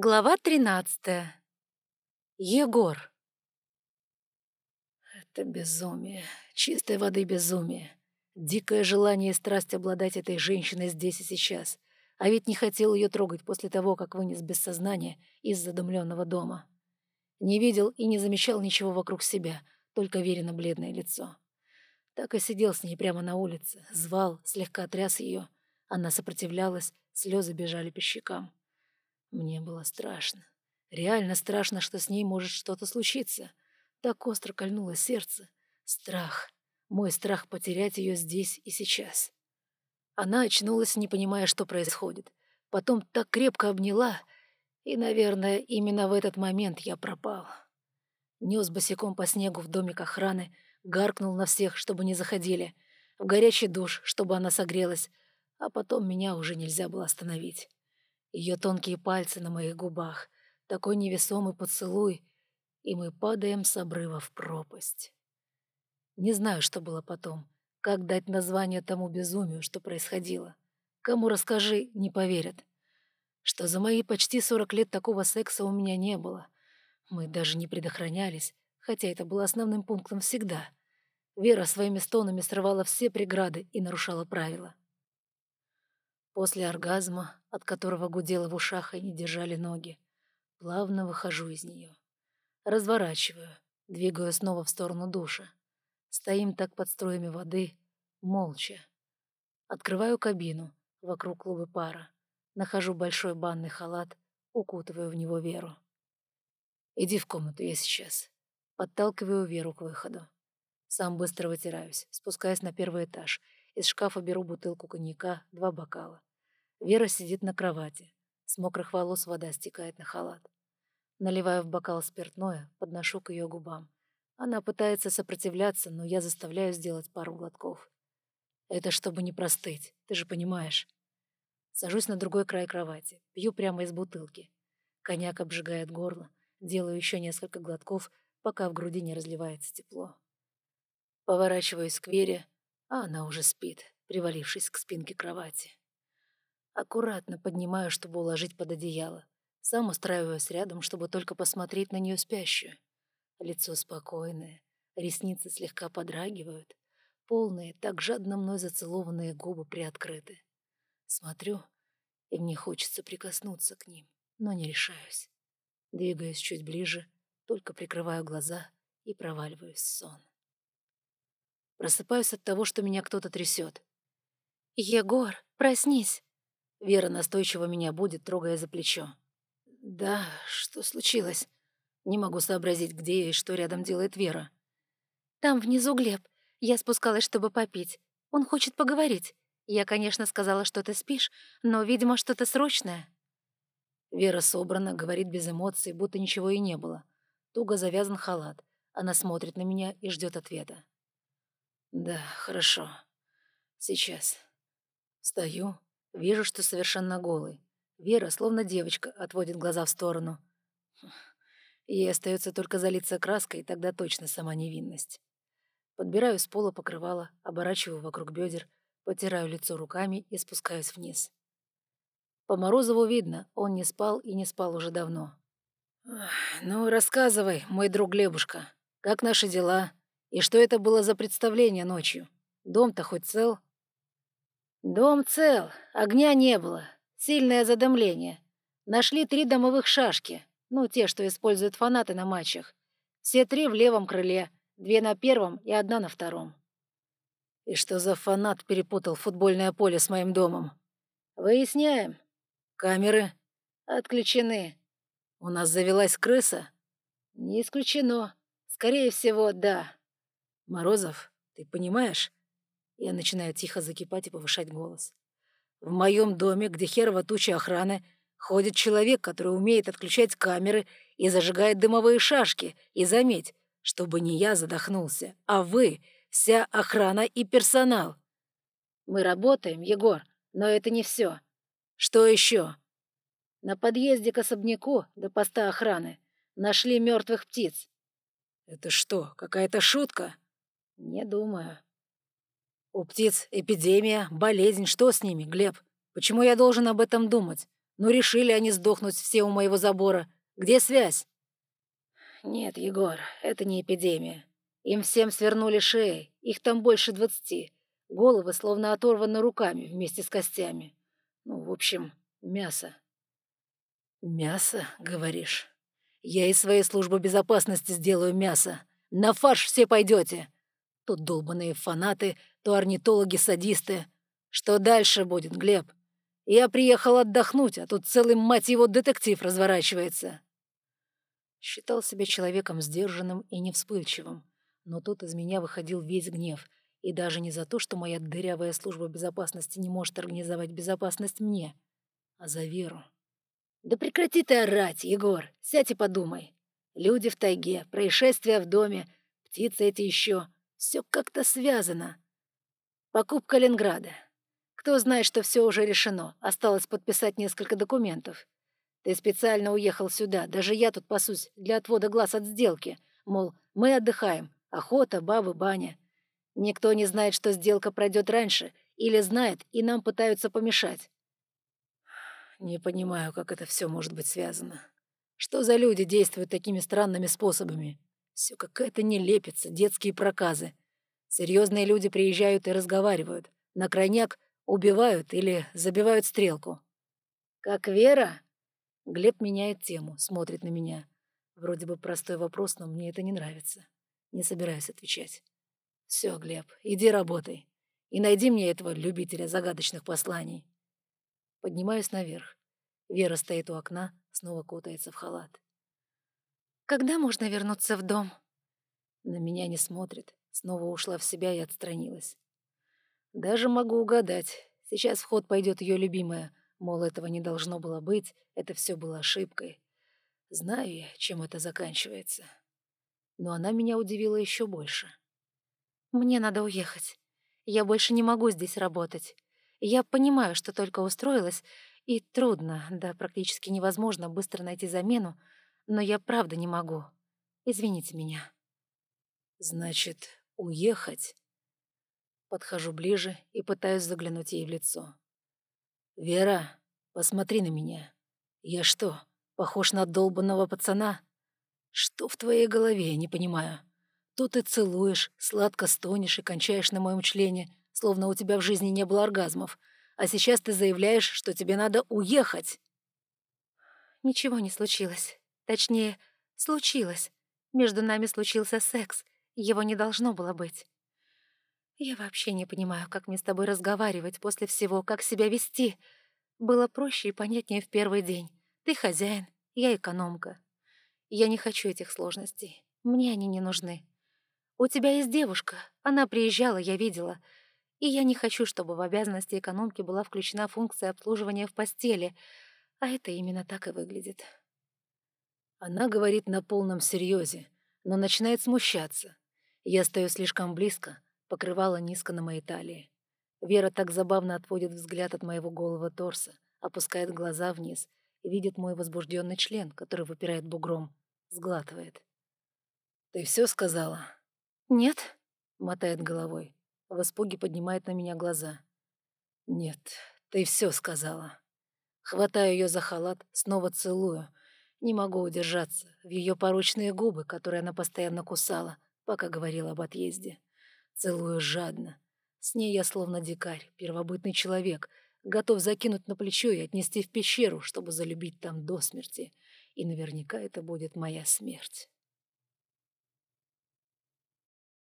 Глава тринадцатая. Егор. Это безумие, чистой воды безумие. Дикое желание и страсть обладать этой женщиной здесь и сейчас. А ведь не хотел ее трогать после того, как вынес без сознания из задумленного дома. Не видел и не замечал ничего вокруг себя, только верено бледное лицо. Так и сидел с ней прямо на улице, звал, слегка тряс ее. Она сопротивлялась, слезы бежали по щекам. Мне было страшно. Реально страшно, что с ней может что-то случиться. Так остро кольнуло сердце. Страх. Мой страх потерять ее здесь и сейчас. Она очнулась, не понимая, что происходит. Потом так крепко обняла, и, наверное, именно в этот момент я пропал. Нес босиком по снегу в домик охраны, гаркнул на всех, чтобы не заходили, в горячий душ, чтобы она согрелась, а потом меня уже нельзя было остановить. Ее тонкие пальцы на моих губах, такой невесомый поцелуй, и мы падаем с обрыва в пропасть. Не знаю, что было потом, как дать название тому безумию, что происходило. Кому расскажи, не поверят. Что за мои почти сорок лет такого секса у меня не было. Мы даже не предохранялись, хотя это было основным пунктом всегда. Вера своими стонами срывала все преграды и нарушала правила. После оргазма, от которого гудело в ушах и не держали ноги, плавно выхожу из нее. Разворачиваю, двигаю снова в сторону душа. Стоим так под струями воды, молча. Открываю кабину, вокруг клубы пара. Нахожу большой банный халат, укутываю в него Веру. «Иди в комнату, я сейчас». Подталкиваю Веру к выходу. Сам быстро вытираюсь, спускаясь на первый этаж. Из шкафа беру бутылку коньяка, два бокала. Вера сидит на кровати. С мокрых волос вода стекает на халат. Наливаю в бокал спиртное, подношу к ее губам. Она пытается сопротивляться, но я заставляю сделать пару глотков. Это чтобы не простыть, ты же понимаешь. Сажусь на другой край кровати, пью прямо из бутылки. Коньяк обжигает горло, делаю еще несколько глотков, пока в груди не разливается тепло. Поворачиваюсь к Вере, а она уже спит, привалившись к спинке кровати. Аккуратно поднимаю, чтобы уложить под одеяло. Сам устраиваюсь рядом, чтобы только посмотреть на нее спящую. Лицо спокойное, ресницы слегка подрагивают, полные, так жадно мной зацелованные губы приоткрыты. Смотрю, и мне хочется прикоснуться к ним, но не решаюсь. Двигаюсь чуть ближе, только прикрываю глаза и проваливаюсь в сон. Просыпаюсь от того, что меня кто-то трясет. «Егор, проснись!» Вера настойчиво меня будет, трогая за плечо. «Да, что случилось?» Не могу сообразить, где я и что рядом делает Вера. «Там внизу Глеб. Я спускалась, чтобы попить. Он хочет поговорить. Я, конечно, сказала, что ты спишь, но, видимо, что-то срочное». Вера собрана, говорит без эмоций, будто ничего и не было. Туго завязан халат. Она смотрит на меня и ждет ответа. «Да, хорошо. Сейчас. Встаю, Вижу, что совершенно голый. Вера, словно девочка, отводит глаза в сторону. Ей остается только залиться краской, тогда точно сама невинность. Подбираю с пола покрывало, оборачиваю вокруг бедер, потираю лицо руками и спускаюсь вниз. По Морозову видно, он не спал и не спал уже давно. «Ну, рассказывай, мой друг Глебушка, как наши дела? И что это было за представление ночью? Дом-то хоть цел?» Дом цел, огня не было, сильное задымление. Нашли три домовых шашки, ну, те, что используют фанаты на матчах. Все три в левом крыле, две на первом и одна на втором. И что за фанат перепутал футбольное поле с моим домом? Выясняем. Камеры отключены. У нас завелась крыса? Не исключено. Скорее всего, да. Морозов, ты понимаешь, я начинаю тихо закипать и повышать голос. В моем доме, где херова туча охраны, ходит человек, который умеет отключать камеры и зажигает дымовые шашки. И заметь, чтобы не я задохнулся, а вы, вся охрана и персонал. Мы работаем, Егор, но это не все. Что еще? На подъезде к особняку до поста охраны нашли мертвых птиц. Это что, какая-то шутка? Не думаю. У птиц эпидемия, болезнь. Что с ними, Глеб? Почему я должен об этом думать? Ну, решили они сдохнуть все у моего забора. Где связь? Нет, Егор, это не эпидемия. Им всем свернули шеи, их там больше двадцати. Головы словно оторваны руками вместе с костями. Ну, в общем, мясо. Мясо, говоришь? Я из своей службы безопасности сделаю мясо. На фарш все пойдете. То долбаные фанаты, то орнитологи-садисты. Что дальше будет, Глеб? Я приехал отдохнуть, а тут целый, мать его, детектив разворачивается. Считал себя человеком сдержанным и невспыльчивым, но тут из меня выходил весь гнев, и даже не за то, что моя дырявая служба безопасности не может организовать безопасность мне, а за Веру. «Да прекрати ты орать, Егор, сядь и подумай. Люди в тайге, происшествия в доме, птицы эти еще. Все как-то связано. Покупка Ленграда. Кто знает, что все уже решено, осталось подписать несколько документов. Ты специально уехал сюда, даже я тут пасусь для отвода глаз от сделки. Мол, мы отдыхаем, охота, бабы, баня. Никто не знает, что сделка пройдет раньше, или знает, и нам пытаются помешать. Не понимаю, как это все может быть связано. Что за люди действуют такими странными способами? Все какая-то нелепица, детские проказы. Серьезные люди приезжают и разговаривают. На крайняк убивают или забивают стрелку. «Как Вера?» Глеб меняет тему, смотрит на меня. Вроде бы простой вопрос, но мне это не нравится. Не собираюсь отвечать. Все, Глеб, иди работай. И найди мне этого любителя загадочных посланий. Поднимаюсь наверх. Вера стоит у окна, снова кутается в халат. «Когда можно вернуться в дом?» На меня не смотрит, снова ушла в себя и отстранилась. Даже могу угадать. Сейчас в ход пойдет ее любимая Мол, этого не должно было быть, это все было ошибкой. Знаю я, чем это заканчивается. Но она меня удивила еще больше. «Мне надо уехать. Я больше не могу здесь работать. Я понимаю, что только устроилась, и трудно, да практически невозможно быстро найти замену, но я правда не могу. Извините меня». «Значит, уехать?» Подхожу ближе и пытаюсь заглянуть ей в лицо. «Вера, посмотри на меня. Я что, похож на долбанного пацана? Что в твоей голове, я не понимаю. То ты целуешь, сладко стонешь и кончаешь на моем члене, словно у тебя в жизни не было оргазмов, а сейчас ты заявляешь, что тебе надо уехать». «Ничего не случилось. Точнее, случилось. Между нами случился секс. Его не должно было быть. Я вообще не понимаю, как мне с тобой разговаривать после всего, как себя вести. Было проще и понятнее в первый день. Ты хозяин, я экономка. Я не хочу этих сложностей. Мне они не нужны. У тебя есть девушка. Она приезжала, я видела. И я не хочу, чтобы в обязанности экономки была включена функция обслуживания в постели. А это именно так и выглядит. Она говорит на полном серьезе, но начинает смущаться. Я стою слишком близко, покрывало низко на моей талии. Вера так забавно отводит взгляд от моего голого торса, опускает глаза вниз и видит мой возбужденный член, который выпирает бугром, сглатывает. «Ты все сказала?» «Нет», — мотает головой. В испуге поднимает на меня глаза. «Нет, ты все сказала». Хватаю ее за халат, снова целую. Не могу удержаться в ее порочные губы, которые она постоянно кусала, пока говорила об отъезде. Целую жадно. С ней я словно дикарь, первобытный человек, готов закинуть на плечо и отнести в пещеру, чтобы залюбить там до смерти. И наверняка это будет моя смерть.